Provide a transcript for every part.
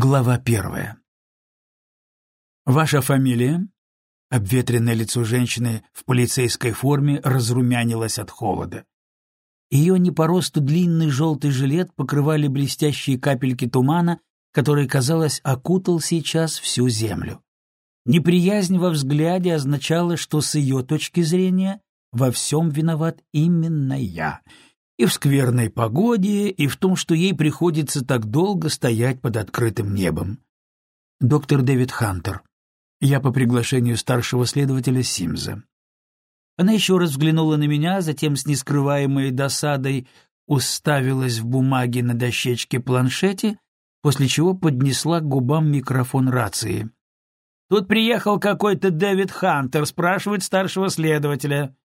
Глава первая. «Ваша фамилия?» Обветренное лицо женщины в полицейской форме разрумянилось от холода. Ее не по росту длинный желтый жилет покрывали блестящие капельки тумана, который, казалось, окутал сейчас всю землю. Неприязнь во взгляде означала, что с ее точки зрения во всем виноват именно я — и в скверной погоде, и в том, что ей приходится так долго стоять под открытым небом. Доктор Дэвид Хантер. Я по приглашению старшего следователя Симза. Она еще раз взглянула на меня, затем с нескрываемой досадой уставилась в бумаге на дощечке планшете, после чего поднесла к губам микрофон рации. «Тут приехал какой-то Дэвид Хантер, спрашивает старшего следователя».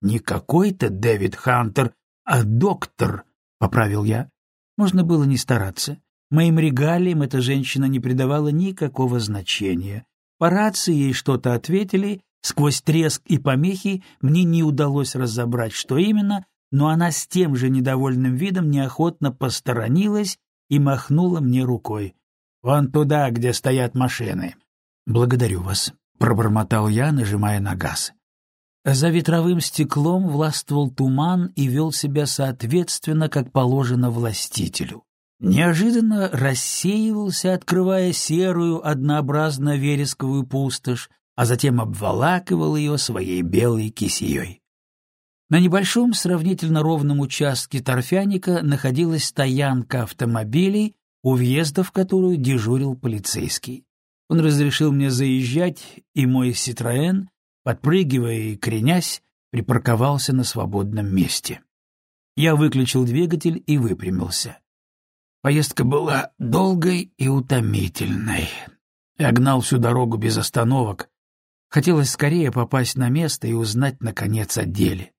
«Не какой-то Дэвид Хантер, «А доктор», — поправил я. Можно было не стараться. Моим регалиям эта женщина не придавала никакого значения. По рации ей что-то ответили, сквозь треск и помехи мне не удалось разобрать, что именно, но она с тем же недовольным видом неохотно посторонилась и махнула мне рукой. «Вон туда, где стоят машины». «Благодарю вас», — пробормотал я, нажимая на газ. За ветровым стеклом властвовал туман и вел себя соответственно, как положено властителю. Неожиданно рассеивался, открывая серую, однообразно вересковую пустошь, а затем обволакивал ее своей белой кисеей. На небольшом сравнительно ровном участке торфяника находилась стоянка автомобилей, у въезда в которую дежурил полицейский. Он разрешил мне заезжать, и мой «Ситроэн» подпрыгивая и кренясь, припарковался на свободном месте. Я выключил двигатель и выпрямился. Поездка была долгой и утомительной. Я гнал всю дорогу без остановок. Хотелось скорее попасть на место и узнать, наконец, о деле.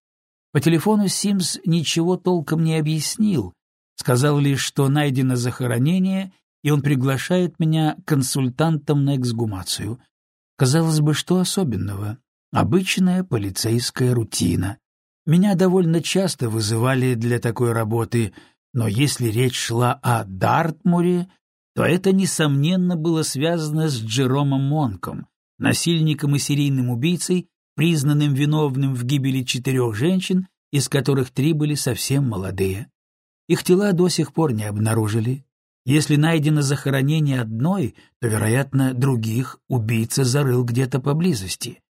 По телефону Симс ничего толком не объяснил, сказал лишь, что найдено захоронение, и он приглашает меня консультантом на эксгумацию. Казалось бы, что особенного? Обычная полицейская рутина. Меня довольно часто вызывали для такой работы, но если речь шла о Дартмуре, то это, несомненно, было связано с Джеромом Монком, насильником и серийным убийцей, признанным виновным в гибели четырех женщин, из которых три были совсем молодые. Их тела до сих пор не обнаружили. Если найдено захоронение одной, то, вероятно, других убийца зарыл где-то поблизости.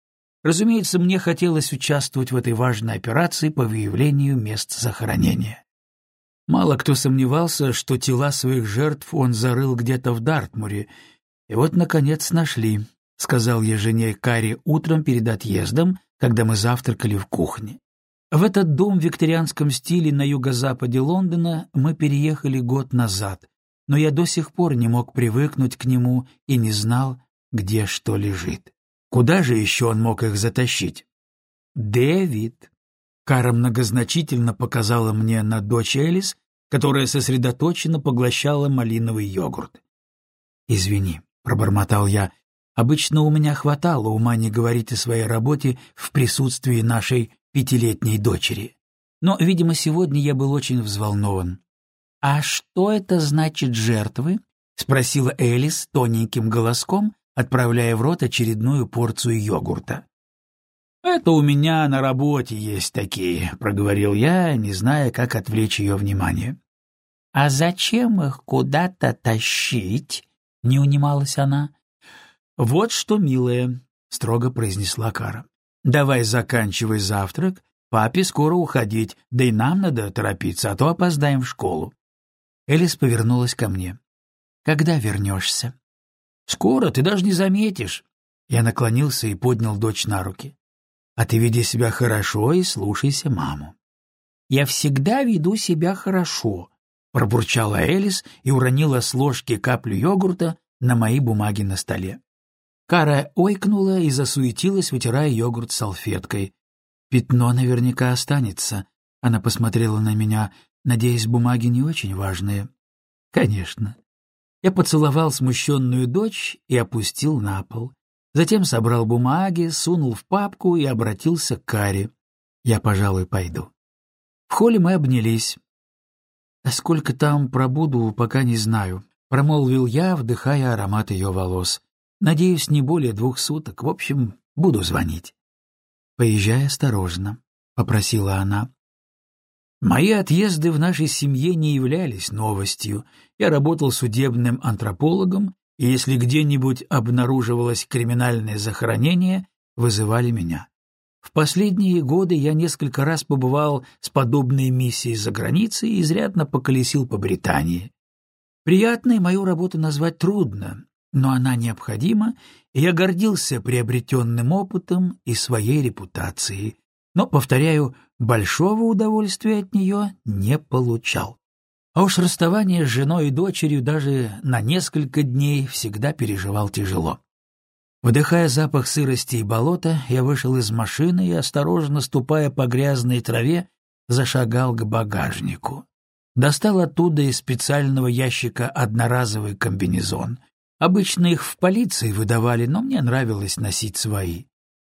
Разумеется, мне хотелось участвовать в этой важной операции по выявлению мест захоронения. Мало кто сомневался, что тела своих жертв он зарыл где-то в Дартмуре, и вот, наконец, нашли, — сказал я жене Карри утром перед отъездом, когда мы завтракали в кухне. В этот дом в викторианском стиле на юго-западе Лондона мы переехали год назад, но я до сих пор не мог привыкнуть к нему и не знал, где что лежит. Куда же еще он мог их затащить? «Дэвид!» Кара многозначительно показала мне на дочь Элис, которая сосредоточенно поглощала малиновый йогурт. «Извини», — пробормотал я, — «обычно у меня хватало ума не говорить о своей работе в присутствии нашей пятилетней дочери. Но, видимо, сегодня я был очень взволнован». «А что это значит жертвы?» — спросила Элис тоненьким голоском, отправляя в рот очередную порцию йогурта. «Это у меня на работе есть такие», — проговорил я, не зная, как отвлечь ее внимание. «А зачем их куда-то тащить?» — не унималась она. «Вот что, милая», — строго произнесла Кара. «Давай заканчивай завтрак, папе скоро уходить, да и нам надо торопиться, а то опоздаем в школу». Элис повернулась ко мне. «Когда вернешься?» Скоро, ты даже не заметишь. Я наклонился и поднял дочь на руки. А ты веди себя хорошо и слушайся маму. Я всегда веду себя хорошо, пробурчала Элис и уронила с ложки каплю йогурта на мои бумаги на столе. Кара ойкнула и засуетилась, вытирая йогурт салфеткой. Пятно наверняка останется. Она посмотрела на меня, надеясь, бумаги не очень важные. Конечно. Я поцеловал смущенную дочь и опустил на пол. Затем собрал бумаги, сунул в папку и обратился к Каре. Я, пожалуй, пойду. В холле мы обнялись. А сколько там пробуду, пока не знаю. Промолвил я, вдыхая аромат ее волос. Надеюсь, не более двух суток. В общем, буду звонить. «Поезжай осторожно», — попросила она. Мои отъезды в нашей семье не являлись новостью. Я работал судебным антропологом, и если где-нибудь обнаруживалось криминальное захоронение, вызывали меня. В последние годы я несколько раз побывал с подобной миссией за границей и изрядно поколесил по Британии. Приятной мою работу назвать трудно, но она необходима, и я гордился приобретенным опытом и своей репутацией. Но, повторяю, большого удовольствия от нее не получал. А уж расставание с женой и дочерью даже на несколько дней всегда переживал тяжело. Вдыхая запах сырости и болота, я вышел из машины и, осторожно ступая по грязной траве, зашагал к багажнику. Достал оттуда из специального ящика одноразовый комбинезон. Обычно их в полиции выдавали, но мне нравилось носить свои.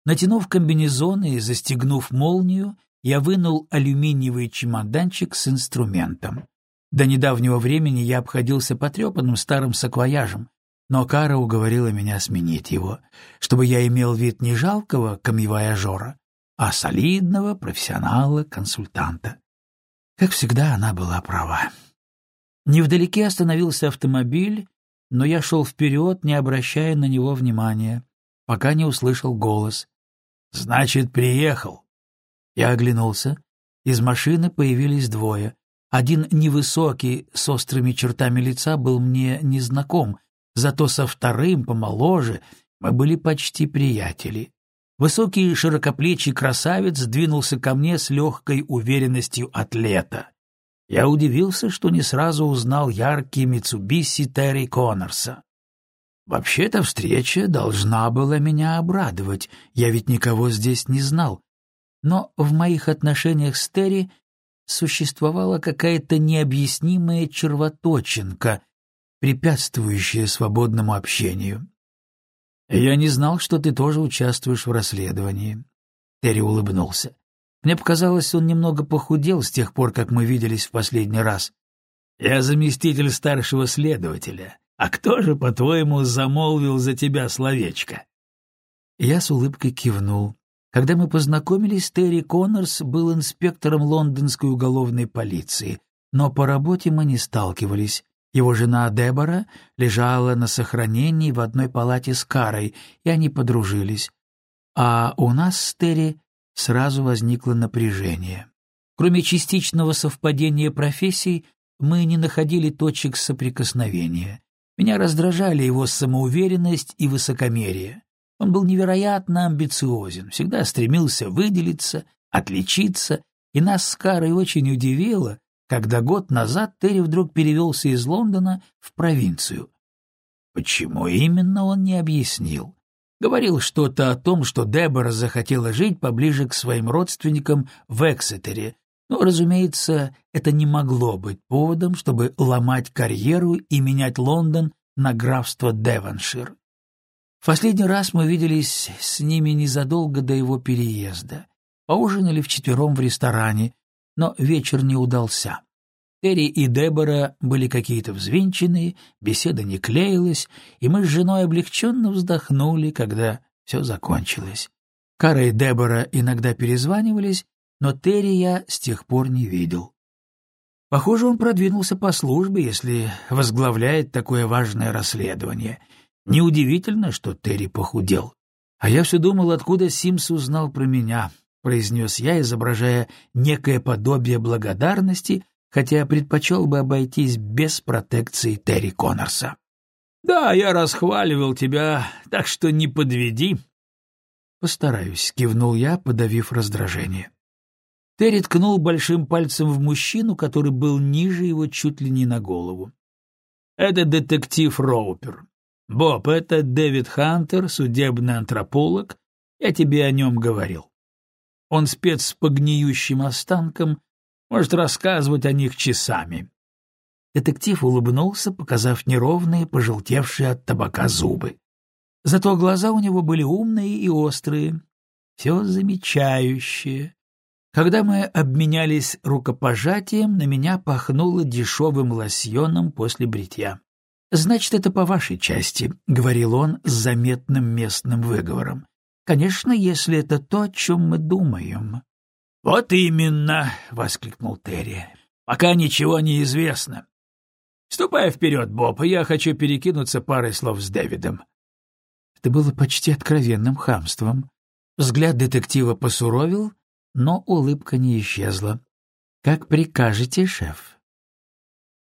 Натянув комбинезон и застегнув молнию, я вынул алюминиевый чемоданчик с инструментом. До недавнего времени я обходился потрепанным старым саквояжем, но Кара уговорила меня сменить его, чтобы я имел вид не жалкого камевояжера, а солидного профессионала-консультанта. Как всегда, она была права. Невдалеке остановился автомобиль, но я шел вперед, не обращая на него внимания, пока не услышал голос. «Значит, приехал». Я оглянулся. Из машины появились двое. Один невысокий, с острыми чертами лица, был мне незнаком, зато со вторым, помоложе, мы были почти приятели. Высокий широкоплечий красавец двинулся ко мне с легкой уверенностью атлета. Я удивился, что не сразу узнал яркий Митсубиси Терри Коннорса. Вообще-то встреча должна была меня обрадовать, я ведь никого здесь не знал. Но в моих отношениях с Терри существовала какая-то необъяснимая червоточинка, препятствующая свободному общению. «Я не знал, что ты тоже участвуешь в расследовании». Терри улыбнулся. Мне показалось, он немного похудел с тех пор, как мы виделись в последний раз. «Я заместитель старшего следователя. А кто же, по-твоему, замолвил за тебя словечко?» Я с улыбкой кивнул. Когда мы познакомились, Терри Коннорс был инспектором лондонской уголовной полиции, но по работе мы не сталкивались. Его жена Дебора лежала на сохранении в одной палате с Карой, и они подружились. А у нас с Терри сразу возникло напряжение. Кроме частичного совпадения профессий, мы не находили точек соприкосновения. Меня раздражали его самоуверенность и высокомерие. Он был невероятно амбициозен, всегда стремился выделиться, отличиться, и нас с Карой очень удивило, когда год назад Терри вдруг перевелся из Лондона в провинцию. Почему именно он не объяснил? Говорил что-то о том, что Дебора захотела жить поближе к своим родственникам в Эксетере, но, разумеется, это не могло быть поводом, чтобы ломать карьеру и менять Лондон на графство Девоншир. В последний раз мы виделись с ними незадолго до его переезда. Поужинали вчетвером в ресторане, но вечер не удался. Терри и Дебора были какие-то взвинченные, беседа не клеилась, и мы с женой облегченно вздохнули, когда все закончилось. Кара и Дебора иногда перезванивались, но Терри я с тех пор не видел. Похоже, он продвинулся по службе, если возглавляет такое важное расследование. Неудивительно, что Терри похудел. А я все думал, откуда Симс узнал про меня произнес я, изображая некое подобие благодарности, хотя предпочел бы обойтись без протекции Терри Коннорса. «Да, я расхваливал тебя, так что не подведи». «Постараюсь», — кивнул я, подавив раздражение. Терри ткнул большим пальцем в мужчину, который был ниже его чуть ли не на голову. «Это детектив Роупер. Боб, это Дэвид Хантер, судебный антрополог. Я тебе о нем говорил. Он спец по гниющим останкам, может рассказывать о них часами. Детектив улыбнулся, показав неровные, пожелтевшие от табака зубы. Зато глаза у него были умные и острые, все замечающие. Когда мы обменялись рукопожатием, на меня пахнуло дешевым лосьоном после бритья. «Значит, это по вашей части», — говорил он с заметным местным выговором. «Конечно, если это то, о чем мы думаем». «Вот именно!» — воскликнул Терри. «Пока ничего не известно. Ступай вперед, Боб, я хочу перекинуться парой слов с Дэвидом». Это было почти откровенным хамством. Взгляд детектива посуровил, но улыбка не исчезла. «Как прикажете, шеф?»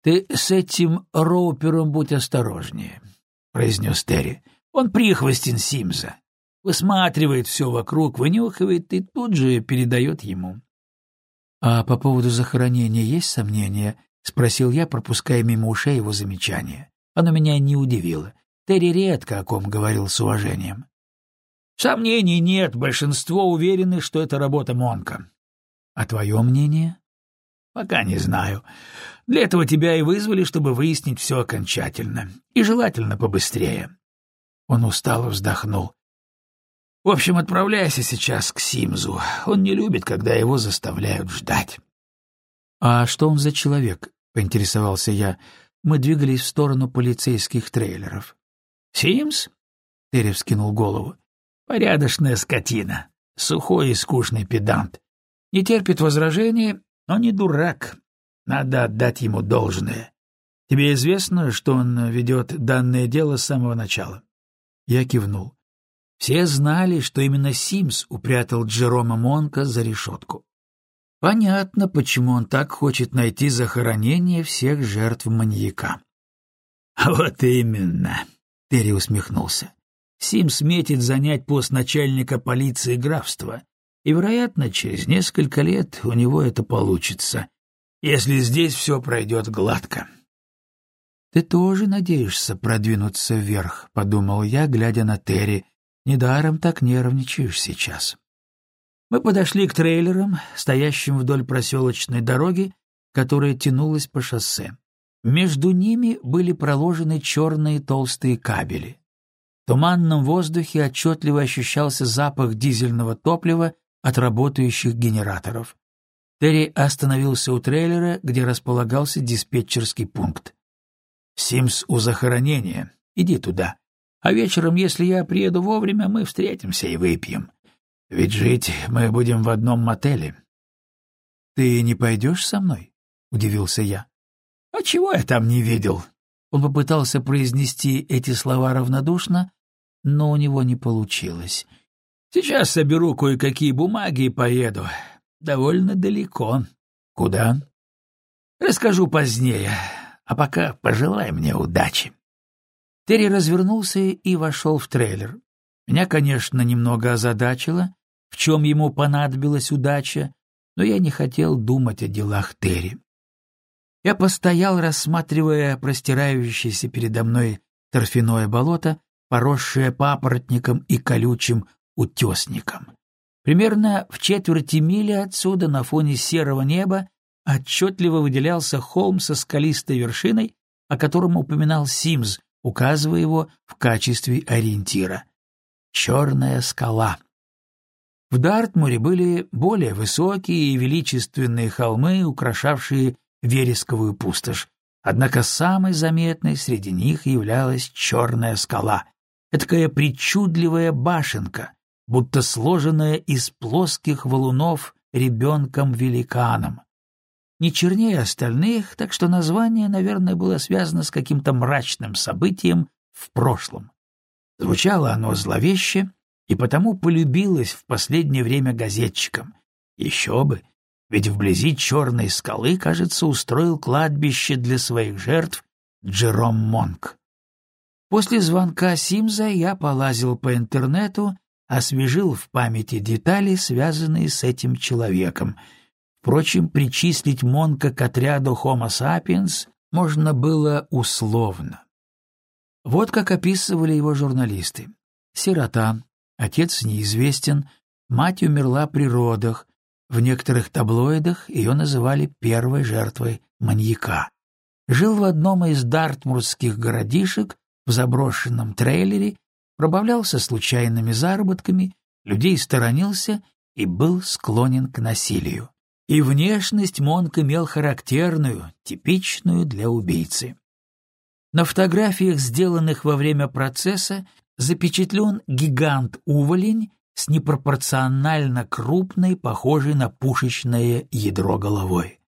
«Ты с этим Роупером будь осторожнее», — произнес Терри. «Он прихвостен Симза. Высматривает все вокруг, вынюхивает и тут же передает ему». «А по поводу захоронения есть сомнения?» — спросил я, пропуская мимо ушей его замечание. Оно меня не удивило. Терри редко о ком говорил с уважением. «Сомнений нет, большинство уверены, что это работа Монка». «А твое мнение?» Пока не знаю. Для этого тебя и вызвали, чтобы выяснить все окончательно. И желательно побыстрее. Он устало вздохнул. В общем, отправляйся сейчас к Симзу. Он не любит, когда его заставляют ждать. — А что он за человек? — поинтересовался я. Мы двигались в сторону полицейских трейлеров. — Симс? — Терри вскинул голову. — Порядочная скотина. Сухой и скучный педант. Не терпит возражений но не дурак. Надо отдать ему должное. Тебе известно, что он ведет данное дело с самого начала? Я кивнул. Все знали, что именно Симс упрятал Джерома Монка за решетку. Понятно, почему он так хочет найти захоронение всех жертв маньяка. — Вот именно, — Терри усмехнулся. Симс метит занять пост начальника полиции графства, и, вероятно, через несколько лет у него это получится, если здесь все пройдет гладко. «Ты тоже надеешься продвинуться вверх», — подумал я, глядя на Терри. «Недаром так нервничаешь сейчас». Мы подошли к трейлерам, стоящим вдоль проселочной дороги, которая тянулась по шоссе. Между ними были проложены черные толстые кабели. В туманном воздухе отчетливо ощущался запах дизельного топлива от работающих генераторов. Терри остановился у трейлера, где располагался диспетчерский пункт. «Симс у захоронения. Иди туда. А вечером, если я приеду вовремя, мы встретимся и выпьем. Ведь жить мы будем в одном мотеле». «Ты не пойдешь со мной?» — удивился я. «А чего я там не видел?» Он попытался произнести эти слова равнодушно, но у него не получилось. Сейчас соберу кое-какие бумаги и поеду. Довольно далеко. Куда? Расскажу позднее. А пока пожелай мне удачи. Терри развернулся и вошел в трейлер. Меня, конечно, немного озадачило, в чем ему понадобилась удача, но я не хотел думать о делах Терри. Я постоял, рассматривая простирающееся передо мной торфяное болото, поросшее папоротником и колючим утесником. Примерно в четверти мили отсюда на фоне серого неба отчетливо выделялся холм со скалистой вершиной, о котором упоминал Симс, указывая его в качестве ориентира. Черная скала. В Дартмуре были более высокие и величественные холмы, украшавшие вересковую пустошь. Однако самой заметной среди них являлась черная скала, такая причудливая башенка, будто сложенная из плоских валунов ребенком-великаном. Не чернее остальных, так что название, наверное, было связано с каким-то мрачным событием в прошлом. Звучало оно зловеще и потому полюбилось в последнее время газетчикам. Еще бы, ведь вблизи черной скалы, кажется, устроил кладбище для своих жертв Джером Монк. После звонка Симза я полазил по интернету освежил в памяти детали, связанные с этим человеком. Впрочем, причислить Монка к отряду Homo sapiens можно было условно. Вот как описывали его журналисты. Сирота, отец неизвестен, мать умерла при родах, в некоторых таблоидах ее называли первой жертвой маньяка. Жил в одном из дартмурских городишек в заброшенном трейлере пробавлялся случайными заработками, людей сторонился и был склонен к насилию. И внешность Монк имел характерную, типичную для убийцы. На фотографиях, сделанных во время процесса, запечатлен гигант-уволень с непропорционально крупной, похожей на пушечное ядро головой.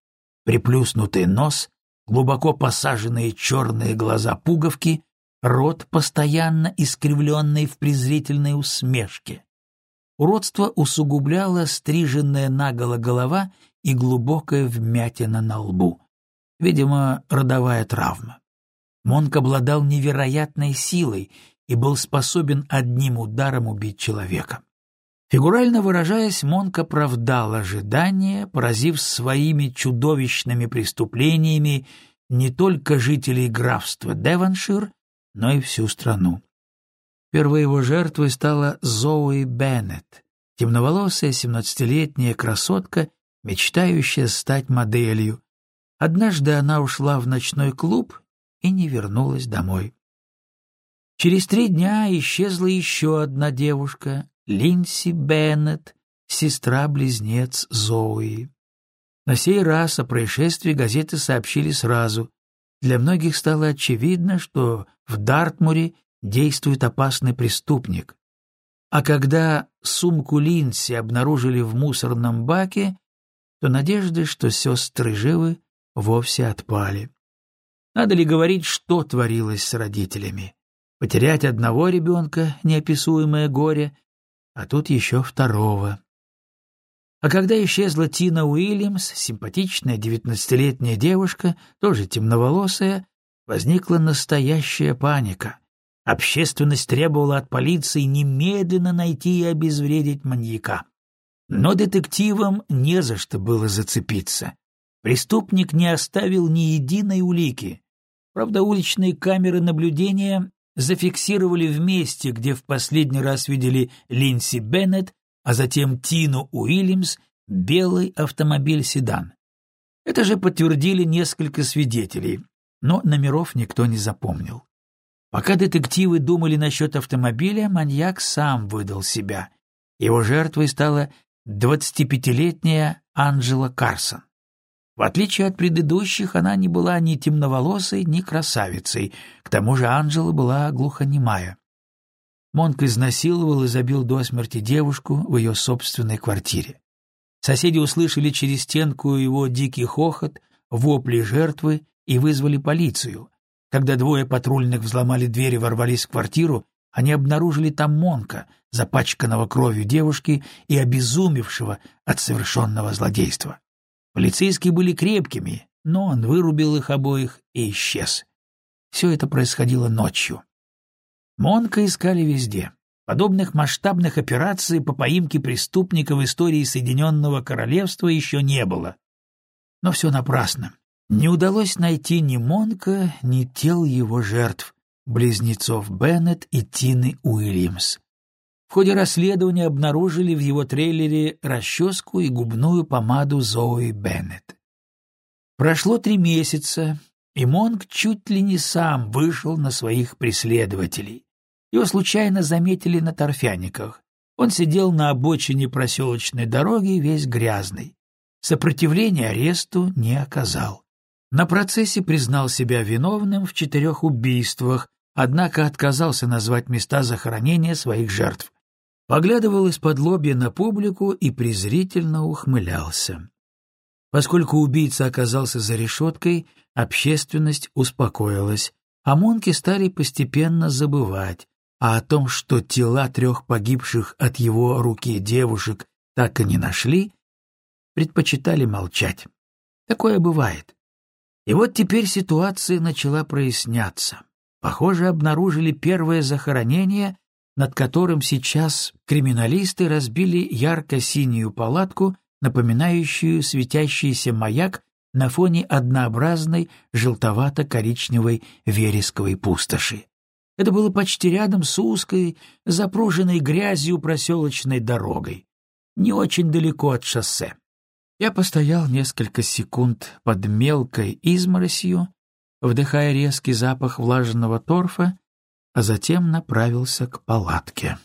Приплюснутый нос, глубоко посаженные черные глаза-пуговки, рот, постоянно искривленный в презрительной усмешке. Уродство усугубляло стриженная наголо голова и глубокая вмятина на лбу. Видимо, родовая травма. Монк обладал невероятной силой и был способен одним ударом убить человека. Фигурально выражаясь, Монк оправдал ожидания, поразив своими чудовищными преступлениями не только жителей графства Девоншир, но и всю страну. Первой его жертвой стала Зоуи Беннет, темноволосая семнадцатилетняя красотка, мечтающая стать моделью. Однажды она ушла в ночной клуб и не вернулась домой. Через три дня исчезла еще одна девушка, Линси Беннет, сестра-близнец Зои. На сей раз о происшествии газеты сообщили сразу. Для многих стало очевидно, что в Дартмуре действует опасный преступник. А когда сумку Линси обнаружили в мусорном баке, то надежды, что сестры живы, вовсе отпали. Надо ли говорить, что творилось с родителями? Потерять одного ребенка — неописуемое горе, а тут еще второго. А когда исчезла Тина Уильямс, симпатичная девятнадцатилетняя девушка, тоже темноволосая, возникла настоящая паника. Общественность требовала от полиции немедленно найти и обезвредить маньяка. Но детективам не за что было зацепиться. Преступник не оставил ни единой улики. Правда, уличные камеры наблюдения зафиксировали в месте, где в последний раз видели Линси Беннет, а затем Тину Уильямс, белый автомобиль-седан. Это же подтвердили несколько свидетелей, но номеров никто не запомнил. Пока детективы думали насчет автомобиля, маньяк сам выдал себя. Его жертвой стала 25-летняя Анджела Карсон. В отличие от предыдущих, она не была ни темноволосой, ни красавицей, к тому же Анджела была глухонемая. Монк изнасиловал и забил до смерти девушку в ее собственной квартире. Соседи услышали через стенку его дикий хохот, вопли жертвы и вызвали полицию. Когда двое патрульных взломали дверь и ворвались в квартиру, они обнаружили там Монка, запачканного кровью девушки и обезумевшего от совершенного злодейства. Полицейские были крепкими, но он вырубил их обоих и исчез. Все это происходило ночью. Монка искали везде. Подобных масштабных операций по поимке преступника в истории Соединенного Королевства еще не было. Но все напрасно. Не удалось найти ни Монка, ни тел его жертв, близнецов Беннет и Тины Уильямс. В ходе расследования обнаружили в его трейлере расческу и губную помаду Зои Беннет. Прошло три месяца, и Монг чуть ли не сам вышел на своих преследователей. Его случайно заметили на торфяниках. Он сидел на обочине проселочной дороги, весь грязный. Сопротивления аресту не оказал. На процессе признал себя виновным в четырех убийствах, однако отказался назвать места захоронения своих жертв поглядывал из-под лобья на публику и презрительно ухмылялся. Поскольку убийца оказался за решеткой, общественность успокоилась, а монки стали постепенно забывать, а о том, что тела трех погибших от его руки девушек так и не нашли, предпочитали молчать. Такое бывает. И вот теперь ситуация начала проясняться. Похоже, обнаружили первое захоронение над которым сейчас криминалисты разбили ярко-синюю палатку, напоминающую светящийся маяк на фоне однообразной желтовато-коричневой вересковой пустоши. Это было почти рядом с узкой, запруженной грязью проселочной дорогой, не очень далеко от шоссе. Я постоял несколько секунд под мелкой изморосью, вдыхая резкий запах влажного торфа, а затем направился к палатке.